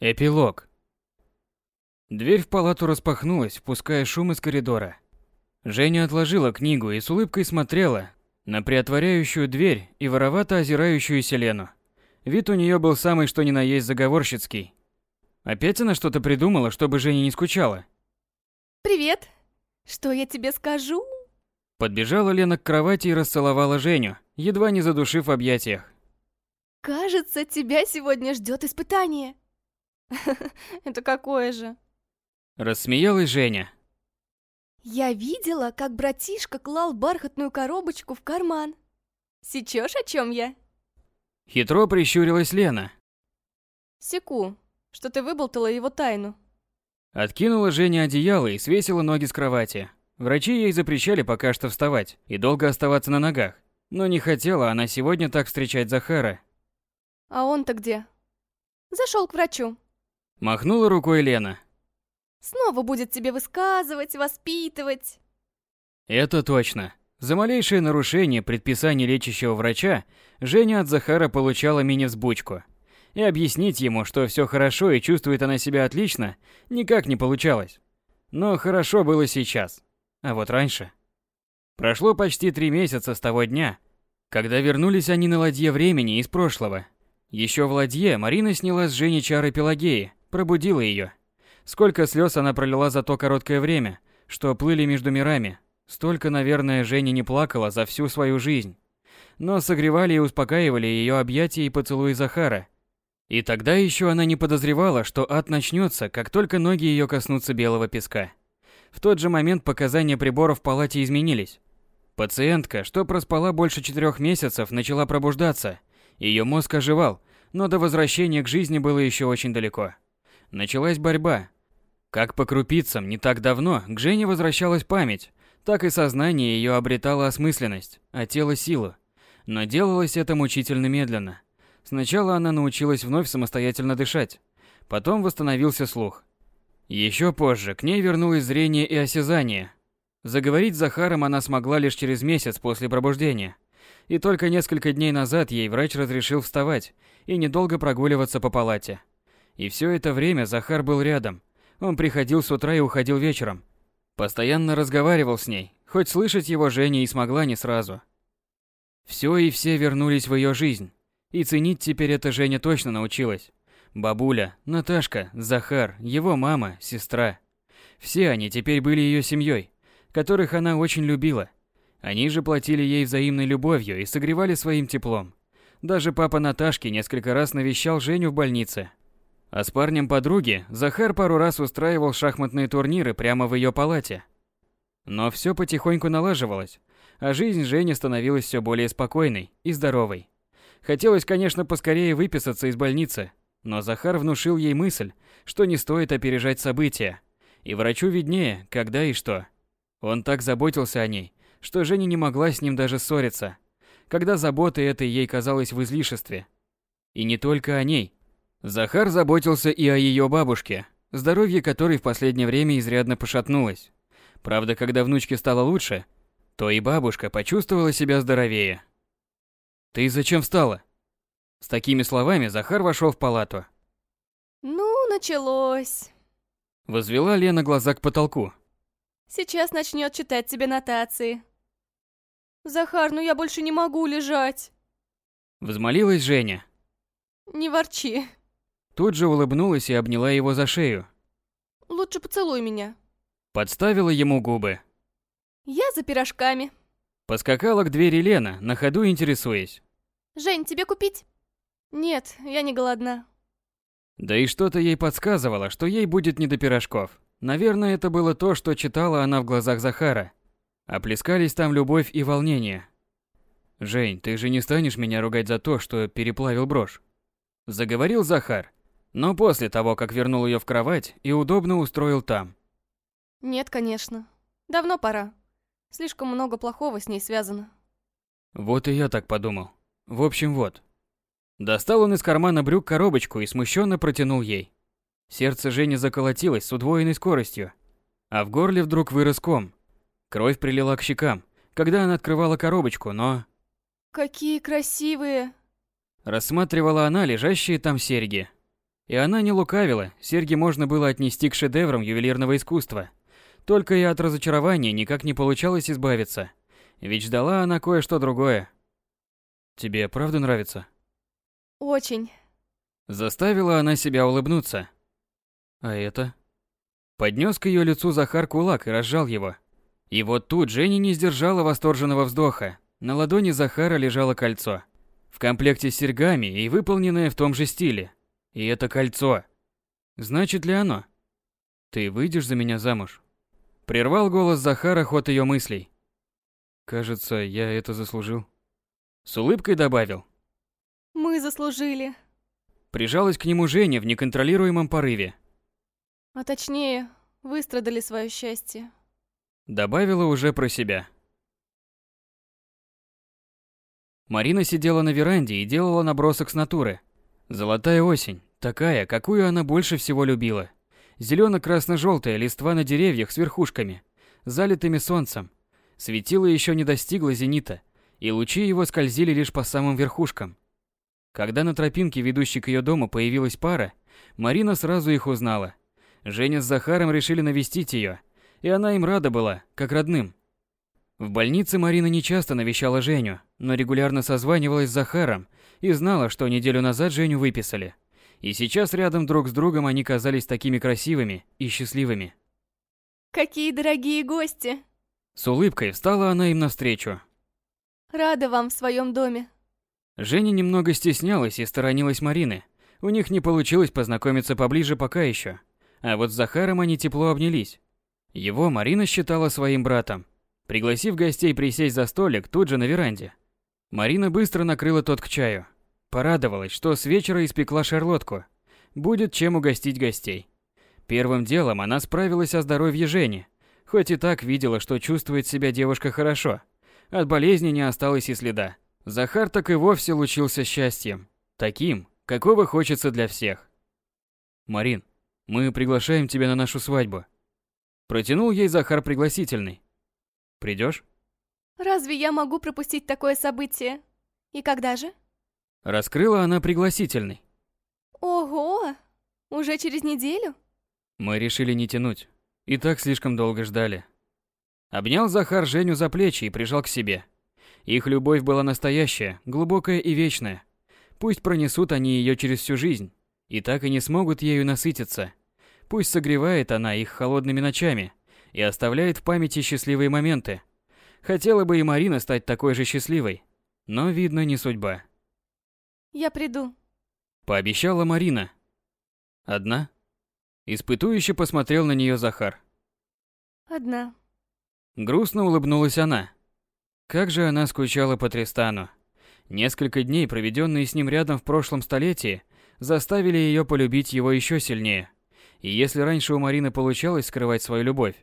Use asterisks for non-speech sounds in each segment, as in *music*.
Эпилог. Дверь в палату распахнулась, впуская шум из коридора. Женя отложила книгу и с улыбкой смотрела на приотворяющую дверь и воровато озирающуюся Лену. Вид у нее был самый что ни на есть заговорщицкий. Опять она что-то придумала, чтобы Женя не скучала. Привет. Что я тебе скажу? Подбежала Лена к кровати и расцеловала Женю, едва не задушив в объятиях. Кажется, тебя сегодня ждет испытание. *laughs* Это какое же? Рассмеялась Женя. Я видела, как братишка клал бархатную коробочку в карман. Сечешь, о чем я? Хитро прищурилась Лена. Секу, что ты выболтала его тайну. Откинула Женя одеяло и свесила ноги с кровати. Врачи ей запрещали пока что вставать и долго оставаться на ногах. Но не хотела она сегодня так встречать Захара. А он-то где? Зашел к врачу. Махнула рукой Лена. Снова будет тебе высказывать, воспитывать. Это точно. За малейшее нарушение предписаний лечащего врача Женя от Захара получала мини-взбучку. И объяснить ему, что все хорошо и чувствует она себя отлично, никак не получалось. Но хорошо было сейчас. А вот раньше... Прошло почти три месяца с того дня, когда вернулись они на ладье времени из прошлого. Еще в ладье Марина сняла с Жени чары Пелагеи, пробудила ее. Сколько слез она пролила за то короткое время, что плыли между мирами. Столько, наверное, Женя не плакала за всю свою жизнь. Но согревали и успокаивали ее объятия и поцелуи Захара. И тогда еще она не подозревала, что ад начнется, как только ноги ее коснутся белого песка. В тот же момент показания приборов в палате изменились. Пациентка, что проспала больше четырех месяцев, начала пробуждаться. Ее мозг оживал, но до возвращения к жизни было еще очень далеко. Началась борьба. Как по крупицам не так давно к Жене возвращалась память, так и сознание ее обретало осмысленность, а тело силу. Но делалось это мучительно медленно. Сначала она научилась вновь самостоятельно дышать, потом восстановился слух. Еще позже к ней вернулось зрение и осязание, Заговорить с Захаром она смогла лишь через месяц после пробуждения. И только несколько дней назад ей врач разрешил вставать и недолго прогуливаться по палате. И все это время Захар был рядом. Он приходил с утра и уходил вечером. Постоянно разговаривал с ней, хоть слышать его Женя и смогла не сразу. Все и все вернулись в ее жизнь. И ценить теперь это Женя точно научилась. Бабуля, Наташка, Захар, его мама, сестра. Все они теперь были ее семьей которых она очень любила. Они же платили ей взаимной любовью и согревали своим теплом. Даже папа Наташки несколько раз навещал Женю в больнице. А с парнем подруги Захар пару раз устраивал шахматные турниры прямо в ее палате. Но все потихоньку налаживалось, а жизнь Жени становилась все более спокойной и здоровой. Хотелось, конечно, поскорее выписаться из больницы, но Захар внушил ей мысль, что не стоит опережать события, и врачу виднее, когда и что. Он так заботился о ней, что Женя не могла с ним даже ссориться, когда забота этой ей казалась в излишестве. И не только о ней. Захар заботился и о ее бабушке, здоровье которой в последнее время изрядно пошатнулось. Правда, когда внучке стало лучше, то и бабушка почувствовала себя здоровее. «Ты зачем встала?» С такими словами Захар вошел в палату. «Ну, началось!» Возвела Лена глаза к потолку. Сейчас начнет читать тебе нотации. Захар, ну я больше не могу лежать. Взмолилась Женя. Не ворчи. Тут же улыбнулась и обняла его за шею. Лучше поцелуй меня. Подставила ему губы. Я за пирожками. Поскакала к двери Лена, на ходу интересуясь. Жень, тебе купить? Нет, я не голодна. Да и что-то ей подсказывало, что ей будет не до пирожков. Наверное, это было то, что читала она в глазах Захара. Оплескались там любовь и волнение. «Жень, ты же не станешь меня ругать за то, что переплавил брошь?» Заговорил Захар, но после того, как вернул ее в кровать и удобно устроил там. «Нет, конечно. Давно пора. Слишком много плохого с ней связано». Вот и я так подумал. В общем, вот. Достал он из кармана брюк коробочку и смущенно протянул ей. Сердце Жени заколотилось с удвоенной скоростью, а в горле вдруг вырос ком. Кровь прилила к щекам, когда она открывала коробочку, но... «Какие красивые!» Рассматривала она лежащие там серьги. И она не лукавила, серьги можно было отнести к шедеврам ювелирного искусства. Только и от разочарования никак не получалось избавиться. Ведь ждала она кое-что другое. «Тебе правда нравится?» Очень. Заставила она себя улыбнуться. «А это?» Поднес к ее лицу Захар кулак и разжал его. И вот тут Женя не сдержала восторженного вздоха. На ладони Захара лежало кольцо. В комплекте с серьгами и выполненное в том же стиле. И это кольцо. Значит ли оно? Ты выйдешь за меня замуж? Прервал голос Захара ход ее мыслей. Кажется, я это заслужил. С улыбкой добавил. Мы заслужили. Прижалась к нему Женя в неконтролируемом порыве. А точнее, выстрадали свое счастье. Добавила уже про себя. Марина сидела на веранде и делала набросок с натуры. Золотая осень, такая, какую она больше всего любила. Зелено-красно-желтая листва на деревьях с верхушками, залитыми солнцем. Светило еще не достигло зенита, и лучи его скользили лишь по самым верхушкам. Когда на тропинке, ведущей к ее дому, появилась пара, Марина сразу их узнала – Женя с Захаром решили навестить ее, и она им рада была, как родным. В больнице Марина не часто навещала Женю, но регулярно созванивалась с Захаром и знала, что неделю назад Женю выписали. И сейчас рядом друг с другом они казались такими красивыми и счастливыми. Какие дорогие гости! С улыбкой встала она им навстречу. Рада вам в своем доме. Женя немного стеснялась и сторонилась Марины. У них не получилось познакомиться поближе пока еще. А вот с Захаром они тепло обнялись. Его Марина считала своим братом. Пригласив гостей присесть за столик тут же на веранде, Марина быстро накрыла тот к чаю. Порадовалась, что с вечера испекла шарлотку. Будет чем угостить гостей. Первым делом она справилась о здоровье Жени. Хоть и так видела, что чувствует себя девушка хорошо. От болезни не осталось и следа. Захар так и вовсе лучился счастьем. Таким, какого хочется для всех. «Марин, мы приглашаем тебя на нашу свадьбу. Протянул ей Захар пригласительный. Придешь? Разве я могу пропустить такое событие? И когда же? Раскрыла она пригласительный. Ого! Уже через неделю? Мы решили не тянуть. И так слишком долго ждали. Обнял Захар Женю за плечи и прижал к себе. Их любовь была настоящая, глубокая и вечная. Пусть пронесут они ее через всю жизнь и так и не смогут ею насытиться. Пусть согревает она их холодными ночами и оставляет в памяти счастливые моменты. Хотела бы и Марина стать такой же счастливой, но, видно, не судьба. «Я приду», — пообещала Марина. «Одна?» Испытующе посмотрел на нее Захар. «Одна». Грустно улыбнулась она. Как же она скучала по Тристану. Несколько дней, проведенные с ним рядом в прошлом столетии, заставили ее полюбить его еще сильнее. И если раньше у Марины получалось скрывать свою любовь,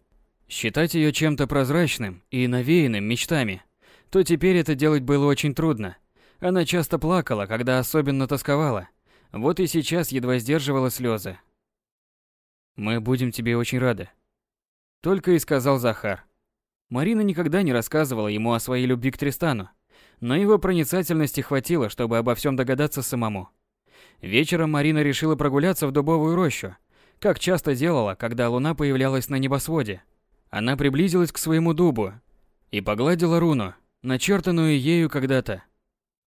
считать ее чем-то прозрачным и навеянным мечтами, то теперь это делать было очень трудно. Она часто плакала, когда особенно тосковала. Вот и сейчас едва сдерживала слезы. «Мы будем тебе очень рады», — только и сказал Захар. Марина никогда не рассказывала ему о своей любви к Тристану, но его проницательности хватило, чтобы обо всем догадаться самому. Вечером Марина решила прогуляться в дубовую рощу, как часто делала, когда луна появлялась на небосводе. Она приблизилась к своему дубу и погладила руну, начертанную ею когда-то.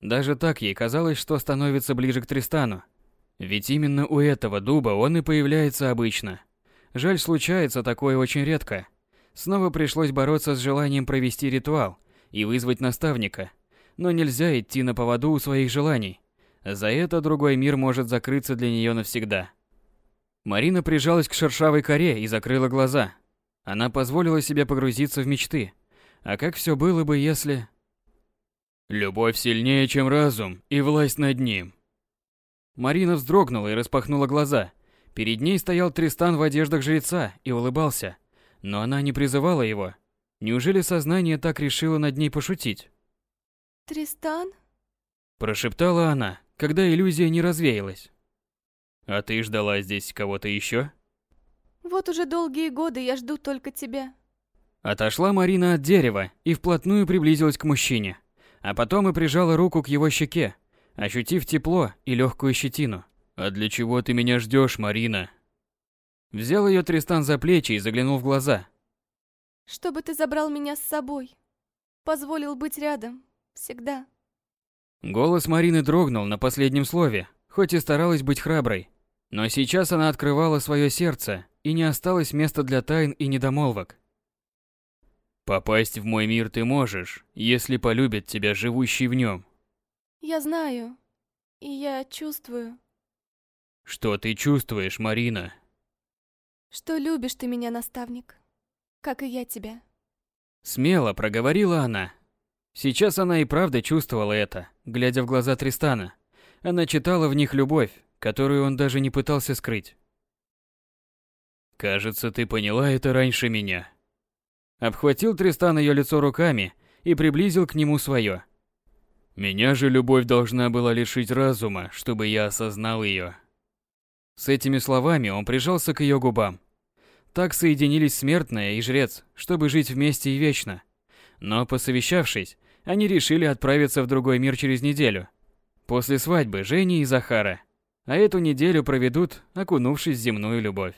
Даже так ей казалось, что становится ближе к Тристану. Ведь именно у этого дуба он и появляется обычно. Жаль, случается такое очень редко. Снова пришлось бороться с желанием провести ритуал и вызвать наставника. Но нельзя идти на поводу у своих желаний. За это другой мир может закрыться для нее навсегда. Марина прижалась к шершавой коре и закрыла глаза. Она позволила себе погрузиться в мечты. А как все было бы, если... Любовь сильнее, чем разум, и власть над ним. Марина вздрогнула и распахнула глаза. Перед ней стоял Тристан в одеждах жреца и улыбался. Но она не призывала его. Неужели сознание так решило над ней пошутить? «Тристан?» Прошептала она когда иллюзия не развеялась. А ты ждала здесь кого-то еще? Вот уже долгие годы я жду только тебя. Отошла Марина от дерева и вплотную приблизилась к мужчине, а потом и прижала руку к его щеке, ощутив тепло и легкую щетину. «А для чего ты меня ждешь, Марина?» Взял ее Тристан за плечи и заглянул в глаза. «Чтобы ты забрал меня с собой. Позволил быть рядом. Всегда». Голос Марины дрогнул на последнем слове, хоть и старалась быть храброй. Но сейчас она открывала свое сердце, и не осталось места для тайн и недомолвок. «Попасть в мой мир ты можешь, если полюбит тебя живущий в нем». «Я знаю. И я чувствую». «Что ты чувствуешь, Марина?» «Что любишь ты меня, наставник, как и я тебя». Смело проговорила она. Сейчас она и правда чувствовала это, глядя в глаза Тристана. Она читала в них любовь, которую он даже не пытался скрыть. «Кажется, ты поняла это раньше меня». Обхватил Тристан ее лицо руками и приблизил к нему свое. «Меня же любовь должна была лишить разума, чтобы я осознал ее». С этими словами он прижался к ее губам. Так соединились смертная и жрец, чтобы жить вместе и вечно. Но посовещавшись, они решили отправиться в другой мир через неделю. После свадьбы Жени и Захара а эту неделю проведут, окунувшись в земную любовь.